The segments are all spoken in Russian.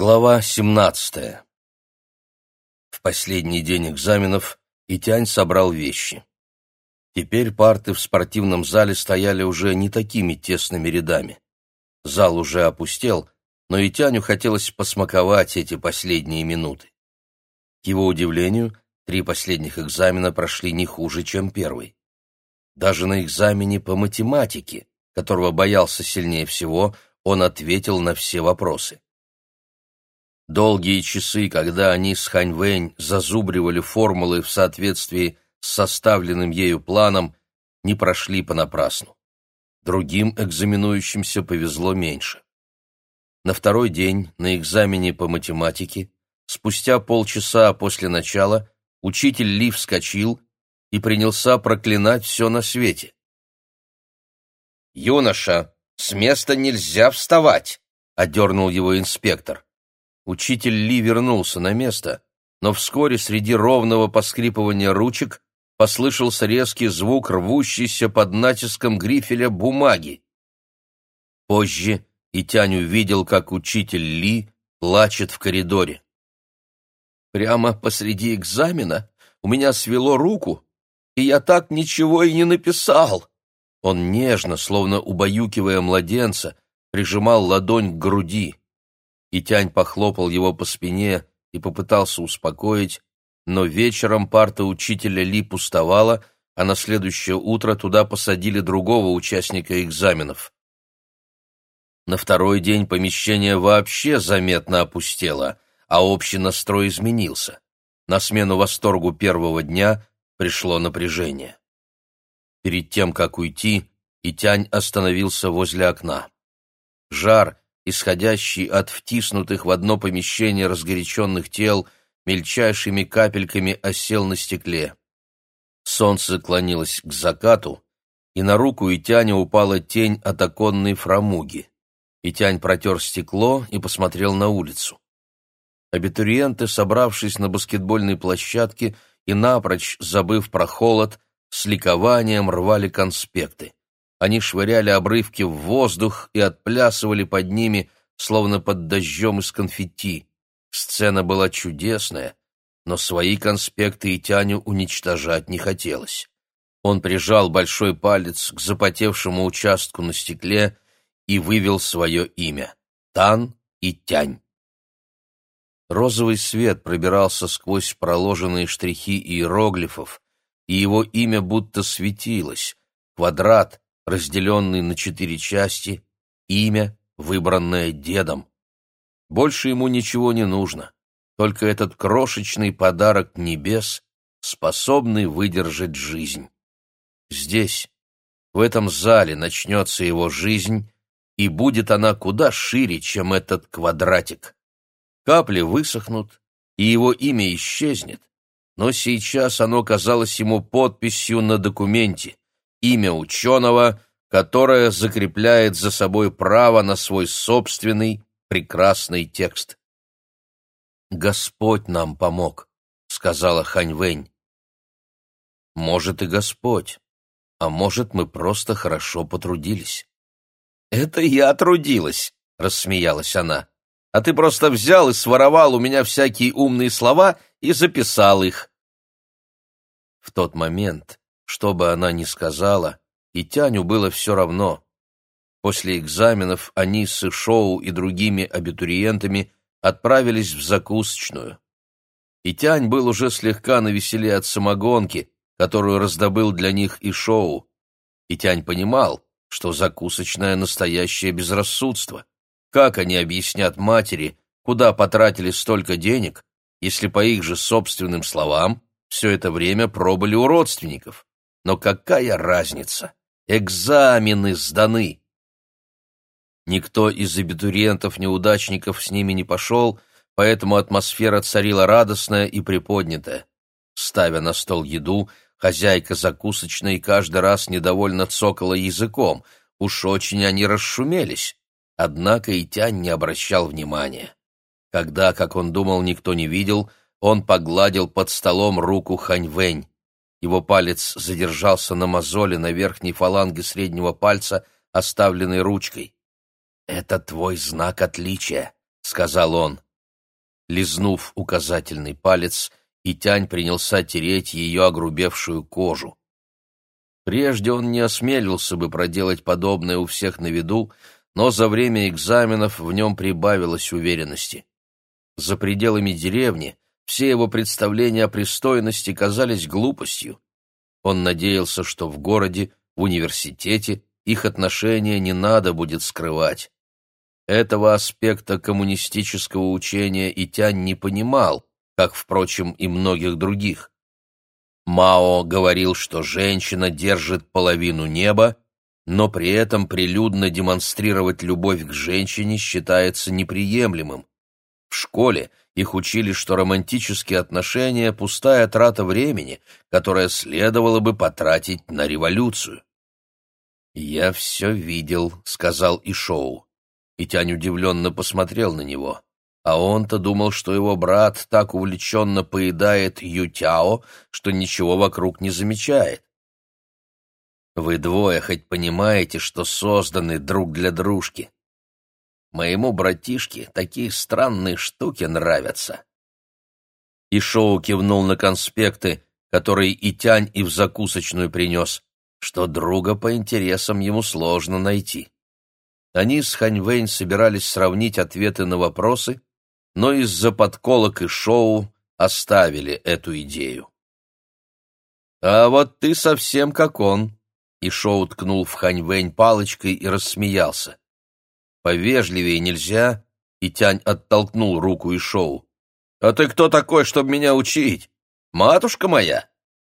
Глава 17. В последний день экзаменов Итянь собрал вещи. Теперь парты в спортивном зале стояли уже не такими тесными рядами. Зал уже опустел, но Итяню хотелось посмаковать эти последние минуты. К его удивлению, три последних экзамена прошли не хуже, чем первый. Даже на экзамене по математике, которого боялся сильнее всего, он ответил на все вопросы. Долгие часы, когда они с Ханьвэнь зазубривали формулы в соответствии с составленным ею планом, не прошли понапрасну. Другим экзаменующимся повезло меньше. На второй день на экзамене по математике, спустя полчаса после начала, учитель Ли вскочил и принялся проклинать все на свете. «Юноша, с места нельзя вставать!» — одернул его инспектор. Учитель Ли вернулся на место, но вскоре среди ровного поскрипывания ручек послышался резкий звук, рвущийся под натиском грифеля бумаги. Позже Итянь увидел, как учитель Ли плачет в коридоре. «Прямо посреди экзамена у меня свело руку, и я так ничего и не написал!» Он нежно, словно убаюкивая младенца, прижимал ладонь к груди и Тянь похлопал его по спине и попытался успокоить, но вечером парта учителя Ли пустовала, а на следующее утро туда посадили другого участника экзаменов. На второй день помещение вообще заметно опустело, а общий настрой изменился. На смену восторгу первого дня пришло напряжение. Перед тем, как уйти, Итянь остановился возле окна. Жар, исходящий от втиснутых в одно помещение разгоряченных тел, мельчайшими капельками осел на стекле. Солнце клонилось к закату, и на руку Итяня упала тень от оконной фрамуги. Итянь протер стекло и посмотрел на улицу. Абитуриенты, собравшись на баскетбольной площадке и напрочь забыв про холод, с ликованием рвали конспекты. Они швыряли обрывки в воздух и отплясывали под ними, словно под дождем из конфетти. Сцена была чудесная, но свои конспекты и Тяню уничтожать не хотелось. Он прижал большой палец к запотевшему участку на стекле и вывел свое имя — Тан и Тянь. Розовый свет пробирался сквозь проложенные штрихи иероглифов, и его имя будто светилось. Квадрат, разделенный на четыре части, имя, выбранное дедом. Больше ему ничего не нужно, только этот крошечный подарок небес, способный выдержать жизнь. Здесь, в этом зале, начнется его жизнь, и будет она куда шире, чем этот квадратик. Капли высохнут, и его имя исчезнет, но сейчас оно казалось ему подписью на документе, имя ученого, которое закрепляет за собой право на свой собственный прекрасный текст. «Господь нам помог», — сказала Хань Вэнь. «Может, и Господь, а может, мы просто хорошо потрудились». «Это я трудилась», — рассмеялась она. «А ты просто взял и своровал у меня всякие умные слова и записал их». В тот момент что бы она ни сказала, и Тяню было все равно. После экзаменов они с Ишоу и другими абитуриентами отправились в закусочную. И Тянь был уже слегка навеселе от самогонки, которую раздобыл для них Ишоу. И Тянь понимал, что закусочное настоящее безрассудство. Как они объяснят матери, куда потратили столько денег, если, по их же собственным словам, все это время пробыли у родственников? Но какая разница? Экзамены сданы. Никто из абитуриентов-неудачников с ними не пошел, поэтому атмосфера царила радостная и приподнятая. Ставя на стол еду, хозяйка закусочной каждый раз недовольно цокала языком, уж очень они расшумелись. Однако и Тянь не обращал внимания. Когда, как он думал, никто не видел, он погладил под столом руку Ханьвэнь. Его палец задержался на мозоли на верхней фаланге среднего пальца, оставленной ручкой. «Это твой знак отличия», — сказал он. Лизнув указательный палец, Итянь принялся тереть ее огрубевшую кожу. Прежде он не осмелился бы проделать подобное у всех на виду, но за время экзаменов в нем прибавилось уверенности. За пределами деревни все его представления о пристойности казались глупостью. Он надеялся, что в городе, в университете их отношения не надо будет скрывать. Этого аспекта коммунистического учения Итянь не понимал, как, впрочем, и многих других. Мао говорил, что женщина держит половину неба, но при этом прилюдно демонстрировать любовь к женщине считается неприемлемым. В школе их учили, что романтические отношения – пустая трата времени, которая следовало бы потратить на революцию. «Я все видел», — сказал Ишоу. И Тянь удивленно посмотрел на него. А он-то думал, что его брат так увлеченно поедает ютяо, что ничего вокруг не замечает. Вы двое хоть понимаете, что созданы друг для дружки. Моему братишке такие странные штуки нравятся. И Шоу кивнул на конспекты, которые и Тянь и в закусочную принес, что друга по интересам ему сложно найти. Они с Ханьвэнь собирались сравнить ответы на вопросы, но из-за подколок и шоу оставили эту идею. «А вот ты совсем как он», — и шоу ткнул в Ханьвэнь палочкой и рассмеялся. «Повежливее нельзя», — и Тянь оттолкнул руку и шоу. «А ты кто такой, чтобы меня учить? Матушка моя?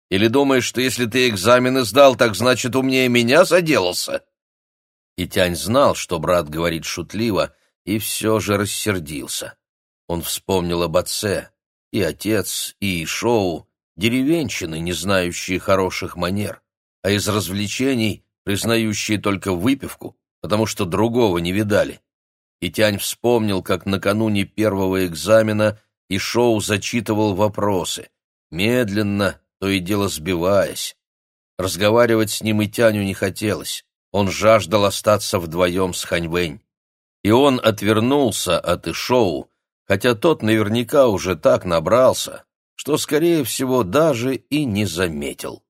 Или думаешь, что если ты экзамены сдал, так значит умнее меня заделался?» И Тянь знал, что брат говорит шутливо, и все же рассердился. Он вспомнил об отце. И отец, и Шоу — деревенщины, не знающие хороших манер, а из развлечений признающие только выпивку, потому что другого не видали. И Тянь вспомнил, как накануне первого экзамена и Шоу зачитывал вопросы, медленно, то и дело сбиваясь. Разговаривать с ним и Тяню не хотелось. Он жаждал остаться вдвоем с Ханьвэнь. И он отвернулся от Ишоу, хотя тот наверняка уже так набрался, что, скорее всего, даже и не заметил.